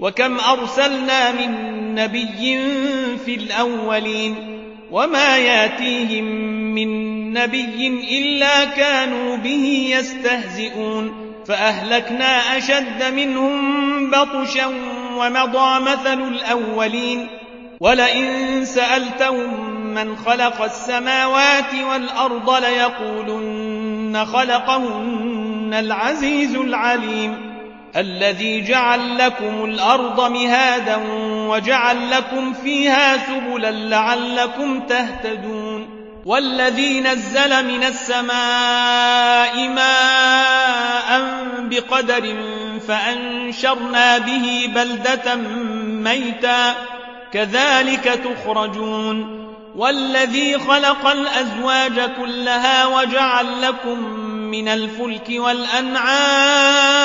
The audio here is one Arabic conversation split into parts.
وكم أرسلنا من نبي في الأولين وما ياتيهم من نبي إلا كانوا به يستهزئون فأهلكنا أشد منهم بطشا ومضى مثل الأولين ولئن سألتهم من خلق السماوات والأرض ليقولن خلقهن العزيز العليم الذي جعل لكم الأرض مهادا وجعل لكم فيها سبلا لعلكم تهتدون والذي نزل من السماء ماء بقدر فأنشرنا به بلدة ميتا كذلك تخرجون والذي خلق الأزواج كلها وجعل لكم من الفلك والأنعام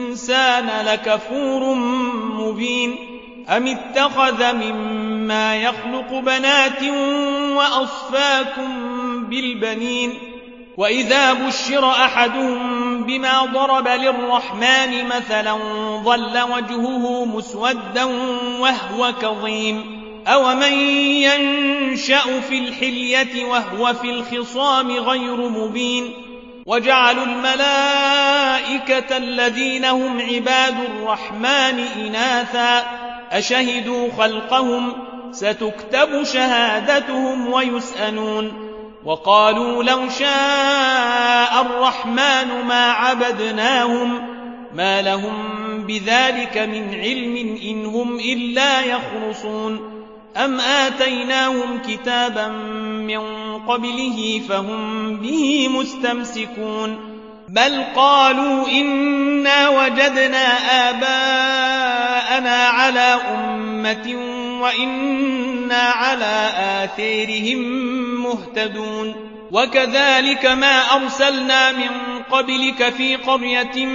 لكفور مبين أم اتخذ مما يخلق بنات وأصفاكم بالبنين وإذا بشر أحدهم بما ضرب للرحمن مثلا ظل وجهه مسودا وهو كظيم أومن ينشأ في الحلية وهو في الخصام غير مبين وجعلوا الملائكة الذين هم عباد الرحمن إناثا. أشهدوا خلقهم ستكتب شهادتهم ويسألون. وقالوا لو شاء الرحمن ما عبدناهم ما لهم بذلك من علم إن هم إلا يخرصون. أم آتيناهم كتابا من قبله فهم به مستمسكون بل قالوا إنا وجدنا آباءنا على أمة وإنا على آثيرهم مهتدون وكذلك ما أرسلنا من قبلك في قرية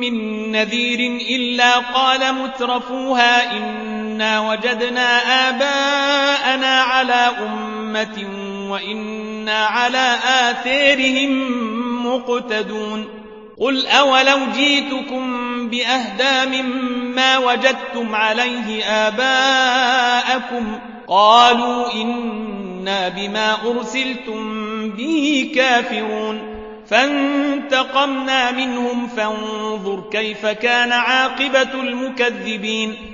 من نذير إلا قال مترفوها إنا وجدنا آباءنا على أمة وإنا على آثارهم مقتدون قل أولو جيتكم بأهدى مما وجدتم عليه آباءكم قالوا إنا بما أرسلتم به كافرون فانتقمنا منهم فانظر كيف كان عاقبة المكذبين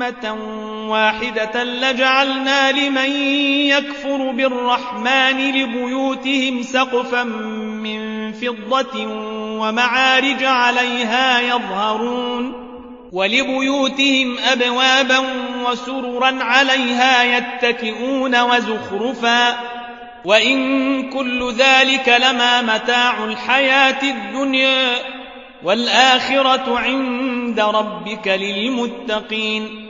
أمة واحدة لجعلنا لمن يكفر بالرحمن لبيوتهم سقفا من فضة ومعارج عليها يظهرون ولبيوتهم أبوابا وسررا عليها يتكئون وزخرفا وإن كل ذلك لما متاع الحياة الدنيا والآخرة عند ربك للمتقين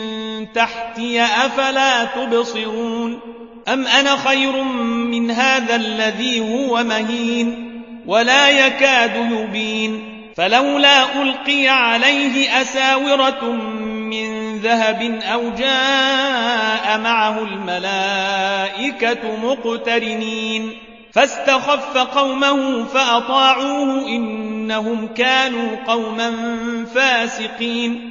تحتي أفلا تبصرون أم أنا خير من هذا الذي هو مهين ولا يكاد يبين فلولا ألقي عليه أساورة من ذهب أو جاء معه الملائكة مقترنين فاستخف قومه فأطاعوه إنهم كانوا قوما فاسقين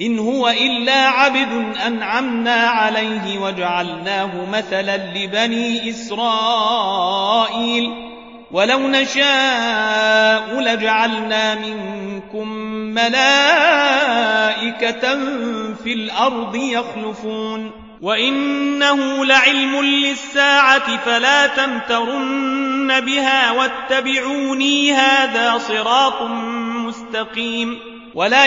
إن هو إلا عبد أنعمنا عليه وجعلناه مثلا لبني إسرائيل. ولو نشاء لجعلنا منكم ملائكة في الأرض يخلفون. وإنه لعلم للساعة فلا تمترن بها واتبعوني هذا صراط مستقيم. ولا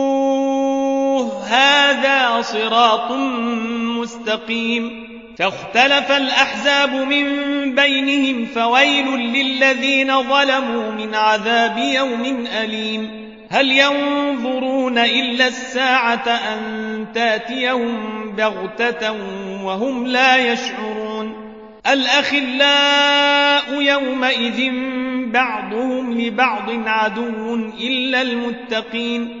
فاعبدوه هذا صراط مستقيم. فاختلف الأحزاب من بينهم فويل للذين ظلموا من عذاب يوم أليم. هل ينظرون إلا الساعة أن تأتيهم بغتة وهم لا يشعرون؟ الأخلاء يومئذ بعضهم لبعض عدو إلا المتقين.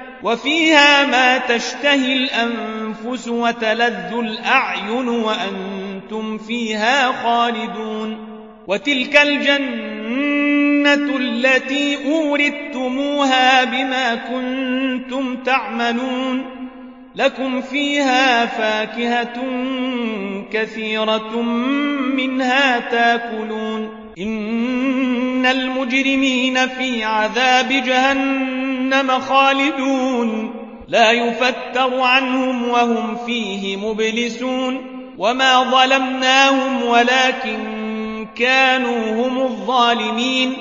وفيها ما تشتهي الأنفس وتلذ الأعين وأنتم فيها خالدون وتلك الجنة التي أوردتموها بما كنتم تعملون لكم فيها فاكهة كثيرة منها تاكلون إن المجرمين في عذاب جهنم خالدون. لا يفتر عنهم وهم فيه مبلسون. وما ظلمناهم ولكن كانوا هم الظالمين.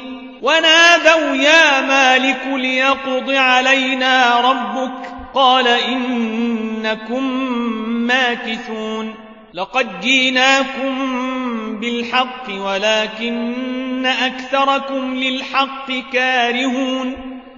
ونادوا يا مالك ليقض علينا ربك. قال إنكم ماكثون. لقد جيناكم بالحق ولكن أكثركم للحق كارهون.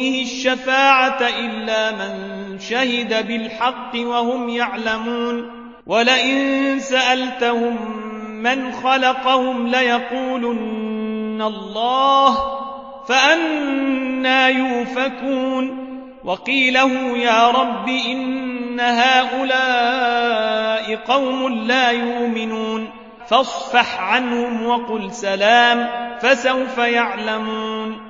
دونه الشفاعة إلا من شهد بالحق وهم يعلمون. ولئن سألتهم من خلقهم ليقولن الله فأنا يوفكون وقيله يا رب إن هؤلاء قوم لا يؤمنون. فاصفح عنهم وقل سلام فسوف يعلمون.